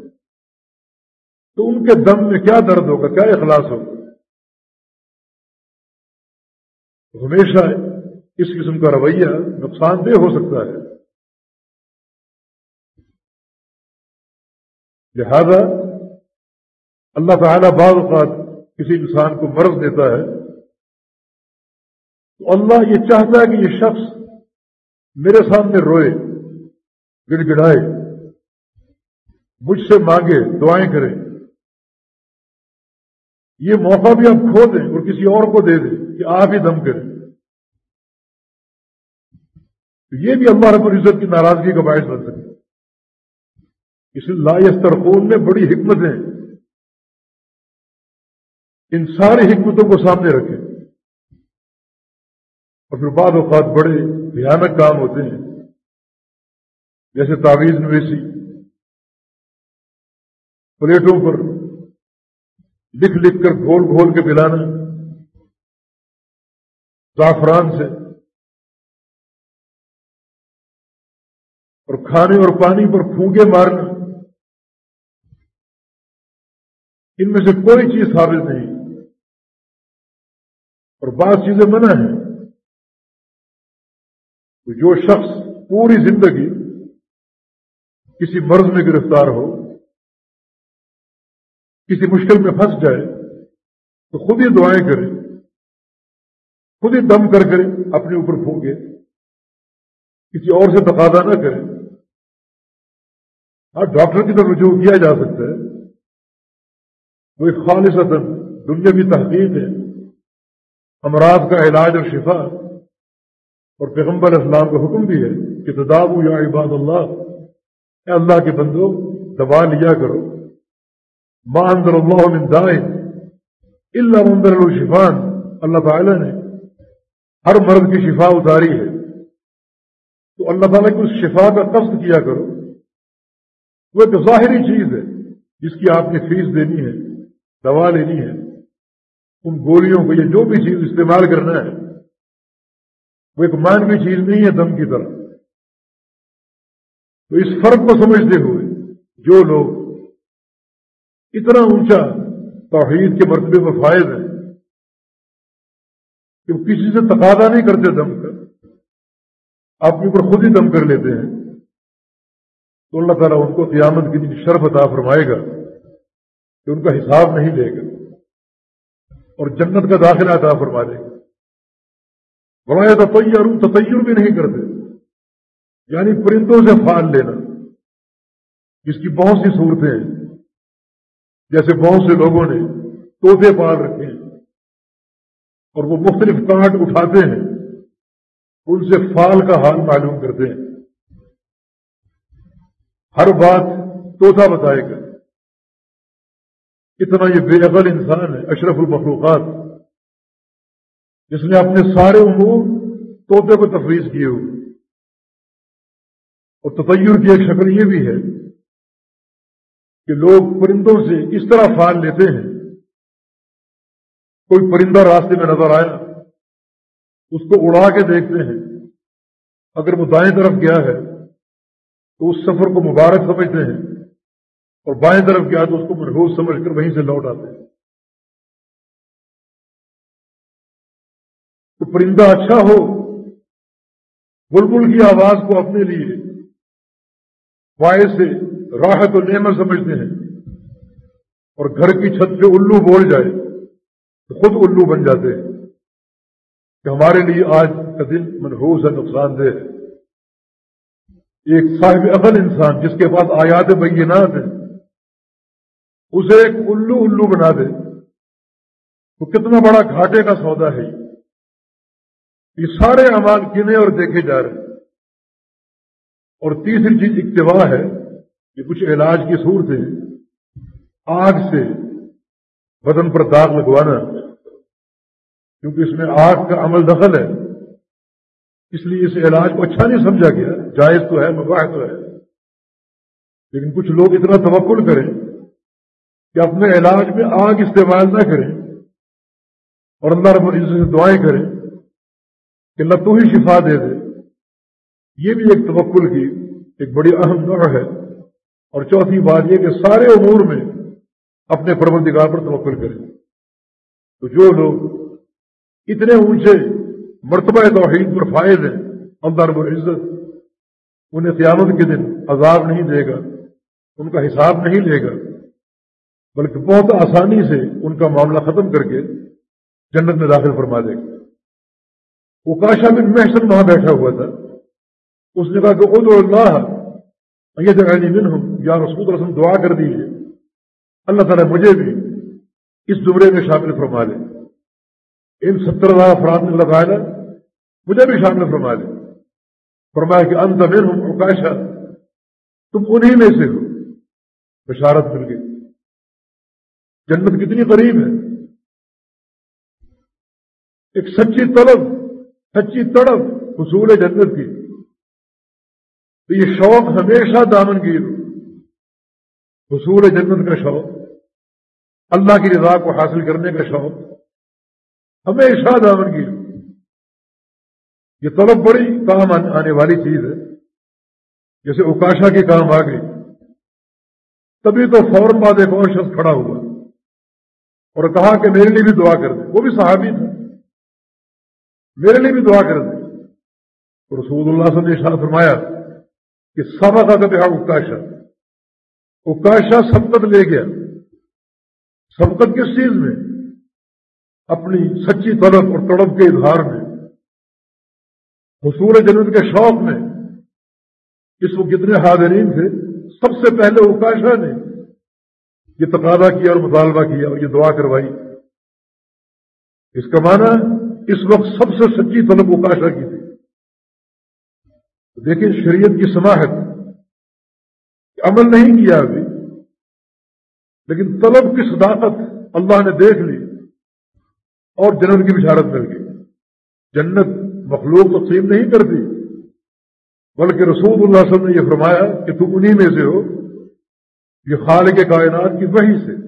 تو ان کے دم میں کیا درد ہوگا، کیا اخلاص ہوگا؟ ہمیشہ اس قسم کا رویہ نقصان دہ ہو سکتا ہے۔ لہذا اللہ تعالیٰ بعض اوقات کسی انسان کو مرض دیتا ہے۔ تو اللہ یہ چاہتا ہے کہ یہ شخص میرے سامنے روئے گڑ گڑائے مجھ سے مانگے، دعائیں کرے۔ یہ موقع بھی آپ کھو دیں اور کسی اور کو دے دیں کہ آپ ہی دم کریں۔ تو یہ بھی اللہ رب العزت کی ناراضگی کا باعث بن سکتا اس لائسترخون میں بڑی حکمتیں ان ساری حکمتوں کو سامنے رکھے اور پھر بعض اوقات بڑے بھیانک کام ہوتے ہیں۔ جیسے تعویذ نویسی۔ پلیٹوں پر لکھ لکھ کر گھول گھول کے پلانا زعفران سے۔ اور کھانے اور پانی پر پھونکے مارنا۔ ان میں سے کوئی چیز ثابت نہیں۔ اور بعض چیزیں منع ہیں۔ تو جو شخص پوری زندگی کسی مرض میں گرفتار ہو، کسی مشکل میں پھنس جائے، تو خود ہی دعائیں کرے، خود ہی دم کر کرے اپنے اوپر پھونکے، کسی اور سے تقاضا نہ کرے۔ ہاں ڈاکٹر کی طرف رجوع کیا جا سکتا ہے؟ وہ ایک خالص دنیا کی تحقیق ہے۔ امراض کا علاج اور شفا اور پیغمبر اسلام کا حکم بھی ہے کہ تداب یا عباد اللہ، اے اللہ کے بندو دبا لیا کرو۔ ماں اللہ من دائیں اللہ مندر الشفان اللہ تعالی نے ہر مرد کی شفا اتاری ہے۔ تو اللہ تعالیٰ کی اس شفا کا قصد کیا کرو؟ وہ ایک ظاہری چیز ہے جس کی آپ نے فیس دینی ہے، دوا لینی ہے، ان گولیوں کو یہ جو بھی چیز استعمال کرنا ہے، وہ ایک مانوی چیز نہیں ہے دم کی طرح تو اس فرق کو سمجھتے ہوئے جو لوگ اتنا اونچا توحید کے مرتبے میں فائد ہیں کہ وہ کسی سے تقاضا نہیں کرتے دم کر اپنے اوپر خود ہی دم کر لیتے ہیں۔ تو اللہ تعالیٰ ان کو قیامت کی شرف عطا فرمائے گا کہ ان کا حساب نہیں لے گا اور جنت کا داخلہ عطا فرما دے گا۔ بڑا تطیر تطیر بھی نہیں کرتے۔ یعنی پرندوں سے فال لینا۔ جس کی بہت سی صورتیں ہیں۔ جیسے بہت سے لوگوں نے توتے پال رکھے ہیں۔ اور وہ مختلف کانٹ اٹھاتے ہیں۔ ان سے فال کا حال معلوم کرتے ہیں۔ ہر بات توتا بتائے گا۔ اتنا یہ بے عقل انسان ہے، اشرف المخلوقات، جس نے اپنے سارے امور توتے کو تفویض کیے ہوئے۔ اور تطیر کی ایک شکل یہ بھی ہے کہ لوگ پرندوں سے اس طرح فال لیتے ہیں۔ کوئی پرندہ راستے میں نظر آیا، اس کو اڑا کے دیکھتے ہیں۔ اگر وہ دائیں طرف گیا ہے تو اس سفر کو مبارک سمجھتے ہیں اور بائیں طرف گیا تو اس کو محفوظ سمجھ کر وہیں سے لوٹ آتے ہیں۔ تو پرندہ اچھا ہو، بلبل کی آواز کو اپنے لیے وائے سے راحت و نعمت سمجھتے ہیں اور گھر کی چھت پہ الو بول جائے تو خود الو بن جاتے ہیں کہ ہمارے لیے آج کا دن منحوس ہے نقصان دہ ہے۔ ایک صاحب عقل انسان جس کے پاس آیات بینات ہیں، اسے ایک الو الو بنا دے۔ تو کتنا بڑا گھاٹے کا سودا ہے۔ یہ سارے اعمال گنے اور دیکھے جا رہے ہیں۔ اور تیسری چیز اکتوا ہے کہ کچھ علاج کی صورت ہے۔ آگ سے بدن پر داغ لگوانا، کیونکہ اس میں آگ کا عمل دخل ہے۔ اس لیے اس علاج کو اچھا نہیں سمجھا گیا۔ جائز تو ہے، مباح تو ہے۔ لیکن کچھ لوگ اتنا توقل کریں کہ اپنے علاج میں آگ استعمال نہ کریں اور اللہ رب العزت سے دعائیں کریں کہ اللہ تو ہی شفا دے دے۔ یہ بھی ایک توقل کی ایک بڑی اہم نوع ہے۔ اور چوتھی بات یہ کہ سارے امور میں اپنے پروردگار پر توقل کریں۔ تو جو لوگ اتنے اونچے مرتبہ توحید پر فائد ہیں اللہ رب العزت انہیں قیامت کے دن عذاب نہیں دے گا، ان کا حساب نہیں لے گا، بلکہ بہت آسانی سے ان کا معاملہ ختم کر کے جنت میں داخل فرما دے گا۔ وہ کاشا بن محسن وہاں بیٹھا ہوا تھا۔ اس نے کہا کہ ادو اللہ یہ جگہ دن ہوں یا رسول رسم دعا کر دیجیے اللہ تعالیٰ مجھے بھی اس زمرے میں شامل فرما لے۔ ان ستر ہزار افراد نے لگایا مجھے بھی شامل فرما لے فرمایا کہ انت میں ہوں اوکاشا تم انہی میں سے ہو۔ بشارت مل گئی۔ جنت کتنی قریب ہے۔ ایک سچی طلب، سچی تڑپ حصول جنت کی۔ تو یہ شوق ہمیشہ دامن گیر حصول جنت کا شوق، اللہ کی رضا کو حاصل کرنے کا شوق، ہمیشہ دامن کی یہ طلب بڑی کام آنے والی چیز ہے۔ جیسے اکاشا کی کام آ گئی۔ تبھی تو فوراً بعد ایک اور شخص کھڑا ہوا۔ اور کہا کہ میرے لیے بھی دعا کر دے۔ وہ بھی صحابی تھا میرے لیے بھی دعا کر دے۔ تو رسول اللہ صلی اللہ علیہ وسلم نے فرمایا کہ سب کا کبھی ہاں اکاشا اکاشا سبقت لے گیا۔ سبقت کس چیز میں؟ اپنی سچی طلب اور تڑپ کے اظہار میں۔ حصول جنت کے شوق میں اس وہ کتنے حاضرین تھے، سب سے پہلے اوکاشا نے یہ تقاضا کیا اور مطالبہ کیا اور یہ دعا کروائی۔ اس کا معنی اس وقت سب سے سچی طلب کاشا کی تھی۔ دیکھیں شریعت کی سماحت، عمل نہیں کیا ابھی، لیکن طلب کی صداقت اللہ نے دیکھ لی اور جنت کی بشارت مل گئی۔ جنت مخلوق تقسیم نہیں کرتی، بلکہ رسول اللہ صلی اللہ علیہ وسلم نے یہ فرمایا کہ تم انہی میں سے ہو، یہ خالق کائنات کی وحی سے۔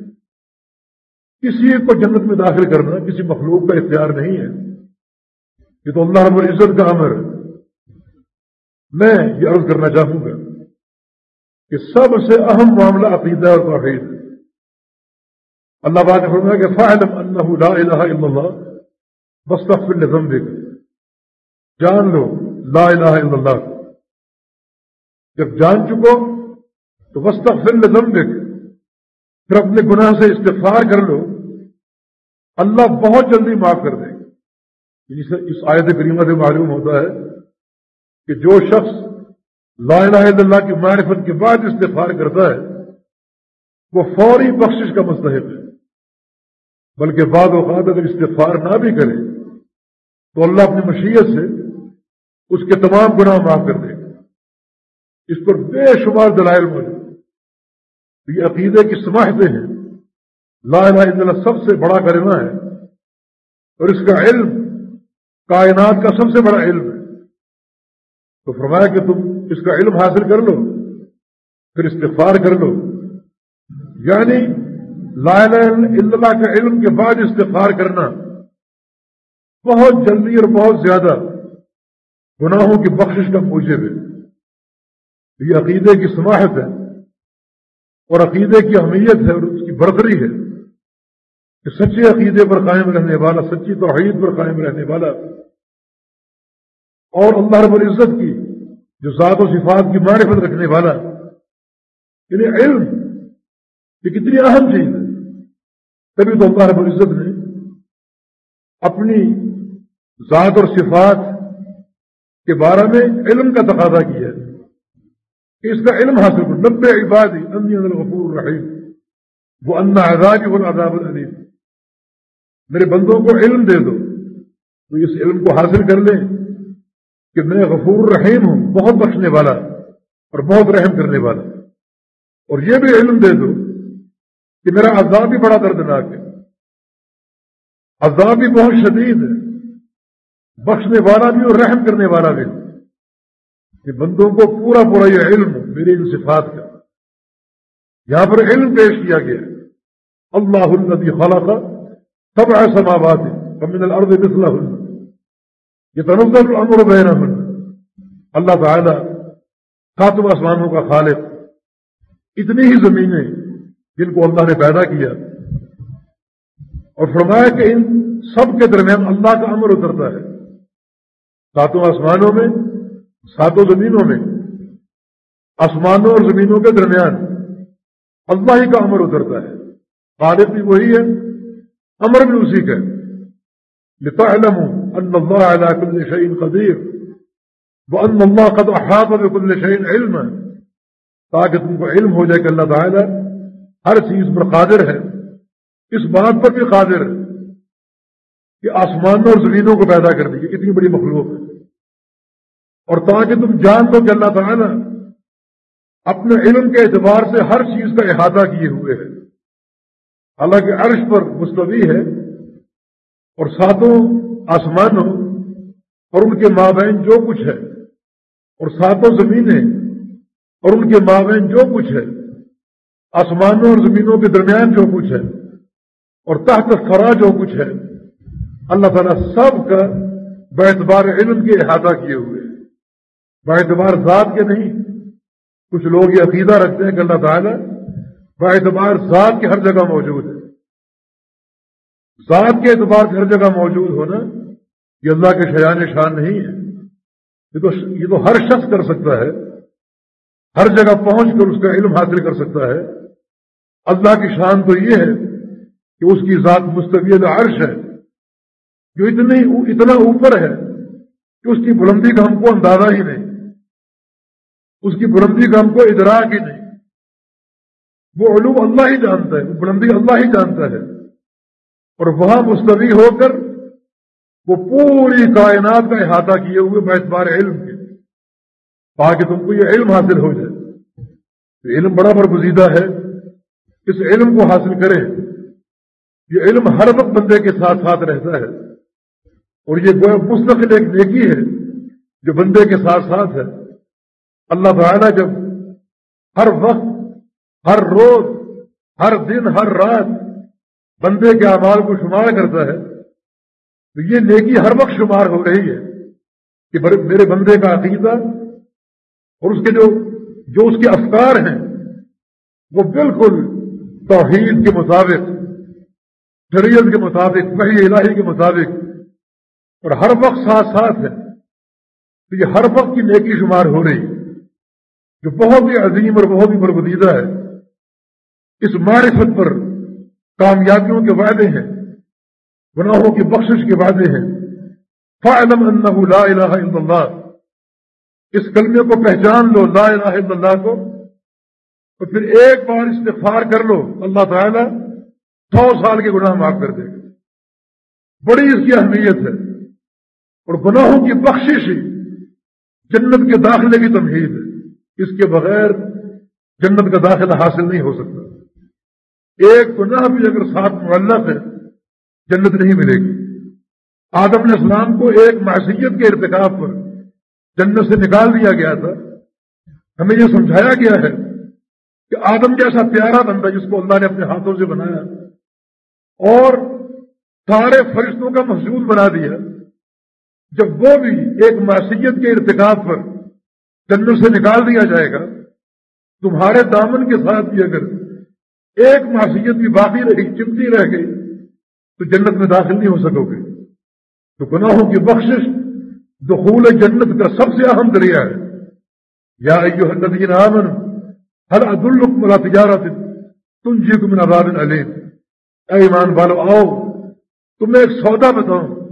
کسی کو جنت میں داخل کرنا کسی مخلوق کا اختیار نہیں ہے۔ یہ تو اللہ رب العزت کا امر ہے۔ میں یہ عرض کرنا چاہوں گا کہ سب سے اہم معاملہ عقیدہ اور توحید ہے۔ اللہ بات نے فرمایا کہ فاعلم انہ لا الہ الا اللہ بستغفر لذنبک۔ جان لو، لا الہ الا اللہ۔ جب جان چکو، تو وسطر لذنبک پھر اپنے گناہ سے استفار کر لو۔ اللہ بہت جلدی معاف کر دے گا۔ یعنی اس آیت کریمہ سے معلوم ہوتا ہے کہ جو شخص لا الہ الا اللہ کی معرفت کے بعد استفار کرتا ہے، وہ فوری بخشش کا مستحق ہے۔ بلکہ بعد اوقات اگر استفار نہ بھی کرے، تو اللہ اپنی مشیت سے اس کے تمام گناہ معاف کر دے گا۔ اس پر بے شمار دلائل موجود یہ عقیدے کی سماہتیں ہیں۔ لا الہ الا اللہ سب سے بڑا کرنا ہے۔ اور اس کا علم کائنات کا سب سے بڑا علم ہے۔ تو فرمایا کہ تم اس کا علم حاصل کر لو، پھر استغفار کر لو۔ یعنی لا الہ الا اللہ کے علم کے بعد استغفار کرنا بہت جلدی اور بہت زیادہ گناہوں کی بخشش کا موجب ہے یہ عقیدے کی سماحت ہے اور عقیدے کی اہمیت ہے اور اس کی برتری ہے کہ سچے عقیدے پر قائم رہنے والا، سچی توحید پر قائم رہنے والا اور اللہ رب العزت کی جو ذات و صفات کی معرفت رکھنے والا۔ یعنی علم یہ کتنی اہم چیز ہے۔ تبھی تو اللہ رب العزت نے اپنی ذات اور صفات کے بارے میں علم کا تقاضا کیا ہے۔ کہ اس کا علم حاصل کرو۔ نبے عبادی الغفور الرحیم۔ وہ انا عذاب العذاب العلیم میرے بندوں کو علم دے دو۔ تو اس علم کو حاصل کر لیں کہ میں غفور الرحیم ہوں، بہت بخشنے والا اور بہت رحم کرنے والا۔ اور یہ بھی علم دے دو کہ میرا عذاب بھی بڑا دردناک ہے۔ عذاب بھی بہت شدید ہے۔ بخشنے والا بھی اور رحم کرنے والا بھی۔ کہ بندوں کو پورا پورا یہ علم میری ان صفات کا۔ یہاں پر علم پیش کیا گیا۔ اللہ النبی خالہ سب ایسا ماں بات ہے کمن الارض مثلا یہ تنظر الامر بین اللہ تعالی خاتم آسمانوں کا خالق۔ اتنی ہی زمینیں جن کو اللہ نے پیدا کیا۔ اور فرمایا کہ ان سب کے درمیان اللہ کا امر اترتا ہے۔ ساتوں آسمانوں میں، ساتوں زمینوں میں، آسمانوں اور زمینوں کے درمیان اللہ ہی کا امر اترتا ہے۔ خالق بھی وہی ہے، امر بھی اسی کا لتعلم ان اللہ علی کل شعین قدیر وان اللہ قد احاط بكل شيء علم، تاکہ تم کو علم ہو جائے کہ اللہ تعالی ہر چیز پر قادر ہے۔ اس بات پر بھی قادر ہے۔ کہ آسمانوں اور زمینوں کو پیدا کر دی کتنی بڑی مخلوق ہے۔ اور تاکہ تم جان دو کہ اللہ تعالیٰ اپنے علم کے اعتبار سے ہر چیز کا احاطہ کیے ہوئے ہے۔ حالانکہ عرش پر مستوی ہے اور ساتوں آسمانوں اور ان کے مابین جو کچھ ہے، اور ساتوں زمینیں اور ان کے مابین جو کچھ ہے، آسمانوں اور زمینوں کے درمیان جو کچھ ہے، اور تحت فرا جو کچھ ہے اللہ تعالیٰ سب کا بیتبار علم کے احاطہ کیے ہوئے اعتبار ذات کے نہیں، کچھ لوگ یہ عقیدہ رکھتے ہیں کہ اللہ تعالیٰ اعتبار ذات کے ہر جگہ موجود ہے۔ ذات کے اعتبار سے ہر جگہ موجود ہونا یہ اللہ کے شیان شان نہیں ہے۔ یہ تو یہ تو ہر شخص کر سکتا ہے، ہر جگہ پہنچ کر اس کا علم حاصل کر سکتا ہے۔ اللہ کی شان تو یہ ہے کہ اس کی ذات مستقبل عرش ہے۔ جو اتنی اتنا اوپر ہے کہ اس کی بلندی کا ہم کو اندازہ ہی نہیں۔ اس کی بلندی کا ہم کو ادراک ہی نہیں۔ وہ علوم اللہ ہی جانتا ہے، وہ بلندی اللہ ہی جانتا ہے۔ اور وہاں مستوی ہو کر وہ پوری کائنات کا احاطہ کیے ہوئے میں اعتبار علم کے۔ تاکہ تم کو یہ علم حاصل ہو جائے۔ تو علم بڑا برگزیدہ ہے۔ اس علم کو حاصل کریں۔ یہ علم ہر وقت بندے کے ساتھ ساتھ رہتا ہے۔ اور یہ گویا مستقل ایک نیکی ہے جو بندے کے ساتھ ساتھ ہے۔ اللہ تعالیٰ جب ہر وقت، ہر روز، ہر دن، ہر رات بندے کے اعمال کو شمار کرتا ہے، تو یہ نیکی ہر وقت شمار ہو رہی ہے کہ میرے بندے کا عقیدہ اور اس کے جو جو اس کے افکار ہیں، وہ بالکل توحید کے مطابق، شریعت کے مطابق، وحی الہی کے مطابق اور ہر وقت ساتھ ساتھ ہے۔ تو یہ ہر وقت کی نیکی شمار ہو رہی جو بہت ہی عظیم اور بہت ہی برگزیدہ ہے۔ اس معرفت پر کامیابیوں کے وعدے ہیں۔ گناہوں کی بخشش کے وعدے ہیں۔ فعلم انہ لا الہ الا اللہ۔ اس کلمے کو پہچان لو، لا الہ الا اللہ کو۔ تو پھر ایک بار استغفار کر لو، اللہ تعالی سو سال کے گناہ معاف کر دے گا۔ بڑی اس کی اہمیت ہے۔ اور گناہوں کی بخشش ہی جنت کے داخلے کی تمہید ہے۔ اس کے بغیر جنت کا داخلہ حاصل نہیں ہو سکتا۔ ایک گناہ بھی اگر ساتھ معلق ہے، جنت نہیں ملے گی۔ آدم علیہ السلام کو ایک معصیت کے ارتکاب پر جنت سے نکال دیا گیا تھا۔ ہمیں یہ سمجھایا گیا ہے کہ آدم جیسا پیارا بندہ جس کو اللہ نے اپنے ہاتھوں سے بنایا اور سارے فرشتوں کا محسوس بنا دیا جب وہ بھی ایک معصیت کے ارتکاب پر جنت سے نکال دیا جائے گا، تمہارے دامن کے ساتھ بھی اگر ایک معصیت بھی باقی رہی چمتی رہ گئی، تو جنت میں داخل نہیں ہو سکو گے۔ تو گناہوں کی بخشش دخول جنت کا سب سے اہم ذریعہ ہے۔ یا ایو الذین آمن ہر عد الکملا تجارت تم جی کو من علیم اے ایمان والو، آؤ، تمہیں ایک سودا بتاؤں۔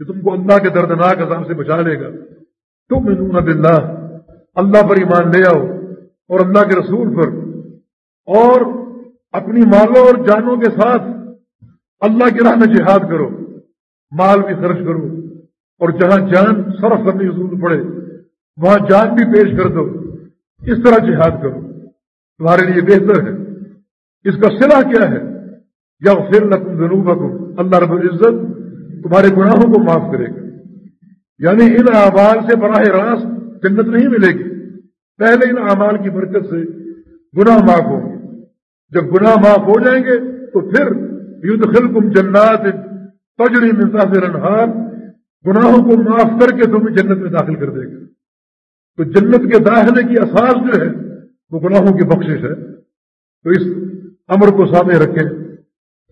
کہ تم کو اللہ کے دردناک عذاب سے بچا لے گا۔ تم من باللہ۔ اللہ پر ایمان لے آؤ اور اللہ کے رسول پر۔ اور اپنی مالوں اور جانوں کے ساتھ اللہ کی راہ میں جہاد کرو۔ مال بھی خرچ کرو اور جہاں جان صرف کرنے کی ضرورت پڑے، وہاں جان بھی پیش کر دو۔ اس طرح جہاد کرو۔ تمہارے لیے بہتر ہے۔ اس کا صلاح کیا ہے؟ یا پھر لکم جنوب اللہ رب العزت تمہارے گناہوں کو معاف کرے گا۔ یعنی ان اعمال سے براہ راست جنت نہیں ملے گی۔ پہلے ان اعمال کی برکت سے گناہ معاف ہوں گے۔ جب گناہ معاف ہو جائیں گے تو پھر یدھ خلکم جنات تجری سے رنہار گناہوں کو معاف کر کے تمہیں جنت میں داخل کر دے گا۔ تو جنت کے داخلے کی اساس جو ہے، وہ گناہوں کی بخشش ہے۔ تو اس امر کو سامنے رکھیں،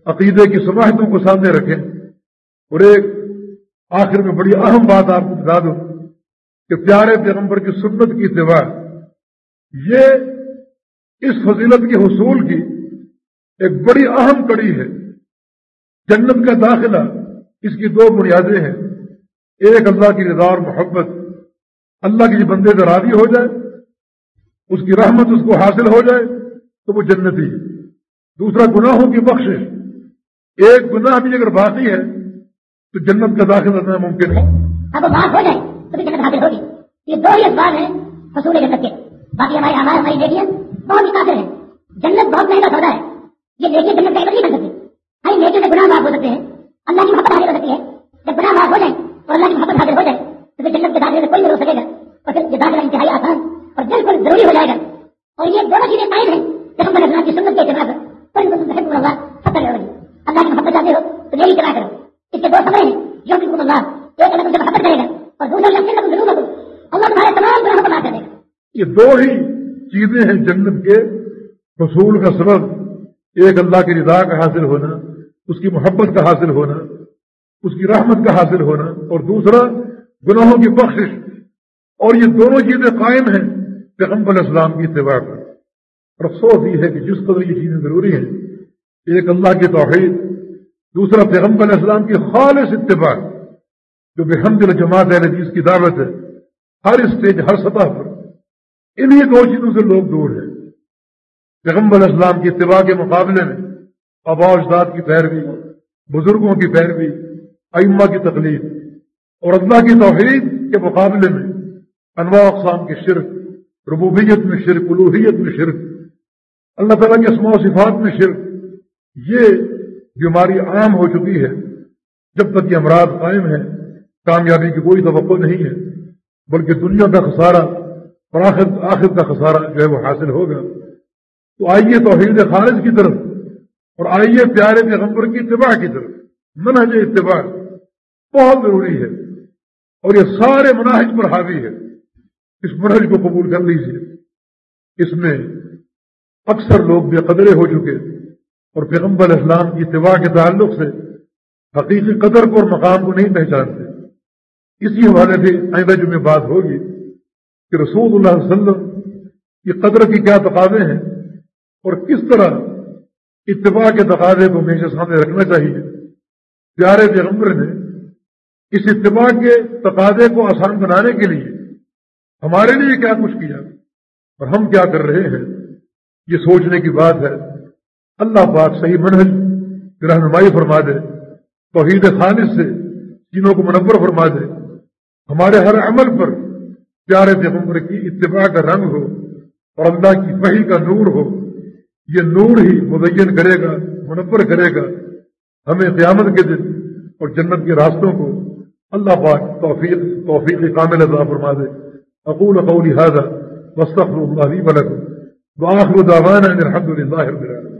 عقیدے کی سماہتوں کو سامنے رکھیں۔ اور ایک آخر میں بڑی اہم بات آپ کو بتا دوں کہ پیارے پیغمبر کی سنت کی اتباع یہ اس فضیلت کے حصول کی ایک بڑی اہم کڑی ہے۔ جنت کا داخلہ اس کی دو بنیادیں ہیں۔ ایک اللہ کی رضا اور محبت۔ اللہ کی بندے سے راضی ہو جائے، اس کی رحمت اس کو حاصل ہو جائے، تو وہ جنتی ہے۔ دوسرا گناہوں کی بخشش۔ ایک گناہ بھی اگر باقی ہے تو جنت کا داخلہ کرنا ممکن ہے۔ ہاں، اب بات ہو جائے۔ تو بھی جنت حاصل ہوگی۔ یہ دو ہی اسباب ہیں حصول جنت کے۔ باقی ہماری آواز ہماری نیکیاں بہت ہی کافر ہیں۔ جنت بہت مہنگا سودا ہے۔ یہ نیکی جنت کا نہیں بن سکتی ہماری نیکی سے گناہ معاف ہو سکتے ہیں۔ اللہ کی محبت حاصل ہو سکتی ہے۔ جب گناہ معاف ہو جائے اور اللہ کی محبت حاصل ہو جائے، تو پھر جنت کے داخلے سے کوئی نہیں ہو سکے گا۔ اور پھر یہ داخلہ انتہائی آسان اور بالکل ضروری ہو جائے گا۔ اور یہ دونوں چیزیں قائم ہیں۔ جب ہم اسلام کی سنت کے اعتبار پر اللہ فتح اللہ کی محبت چاہتے ہو، تو یہ اتنا کرو۔ اس کے دو سمرے ہیں جو کہ اللہ ایک الگ سے محبت کرے گا اور دوسرا لفظ ضرور اللہ تمہارے تمام گناہوں کو معاف کر دے گا یہ دو ہی چیزیں ہیں جنت کے حصول کا سبب، ایک اللہ کی رضا کا حاصل ہونا، اس کی محبت کا حاصل ہونا، اس کی رحمت کا حاصل ہونا، اور دوسرا، گناہوں کی بخشش۔ اور یہ دونوں چیزیں قائم ہیں پیغمبر علیہ السلام کی اتباع پر۔ اور افسوس یہ ہے کہ جس قدر یہ چیزیں ضروری ہیں۔ ایک اللہ کی توحید دوسرا پیغمبر علیہ السلام کی خالص اتباع، جو بحمد الجماعت حدیث کی دعوت ہے، ہر اسٹیج، ہر سطح پر۔ انہی دو چیزوں سے لوگ دور ہیں۔ پیغمبر اسلام کی اتباع کے مقابلے میں آبا اجداد کی پیروی، بزرگوں کی پیروی، ائمہ کی تقلید اور اللہ کی توحید کے مقابلے میں انواع اقسام کے شرک، ربوبیت میں شرک الوحیت میں شرک، اللہ تعالیٰ کے اسماع و صفات میں شرک، یہ بیماری عام ہو چکی ہے، جب تک یہ امراض قائم ہے کامیابی کی کوئی توقع نہیں ہے، بلکہ دنیا کا خسارہ اور آخر آخر کا خسارہ جو ہے وہ حاصل ہوگا۔ تو آئیے توحید خارج کی طرف اور آئیے پیارے پیغمبر کی اتباع کی طرف۔ منہج اتباع بہت ضروری ہے اور یہ سارے مناہج پر حاوی ہے۔ اس منہج کو قبول کر لیجیے اس میں اکثر لوگ بے قدرے ہو چکے۔ اور پیغمبر اسلام کی اتباع کے تعلق سے حقیقی قدر کو اور مقام کو نہیں پہچانتے۔ اسی حوالے سے آئندہ جو میں بات ہوگی کہ رسول اللہ علیہ وسلم کی قدر کی کیا تقاضے ہیں اور کس طرح اتباع کے تقاضے کو ہمیشہ سامنے رکھنا چاہیے۔ پیارے پیغمبر نے اس اتباع کے تقاضے کو آسان بنانے کے لیے ہمارے لیے کیا کچھ کیا اور ہم کیا کر رہے ہیں، یہ سوچنے کی بات ہے۔ اللہ پاک صحیح منہج رہنمائی فرما دے، توحید خالص سے چینوں کو منور فرما دے۔ ہمارے ہر عمل پر پیارے پیغمبر کی اتباع کا رنگ ہو اور اللہ کی وحی کا نور ہو، یہ نور ہی مبین کرے گا، منور کرے گا۔ ہمیں قیامت کے دن اور جنت کے راستوں کو اللہ پاک توفیق توفیق کامل عطا فرما دے۔ اقول قولی هذا واستغفر الله لي ولكم واخر دعوانا ان الحمد لله رب العالمين۔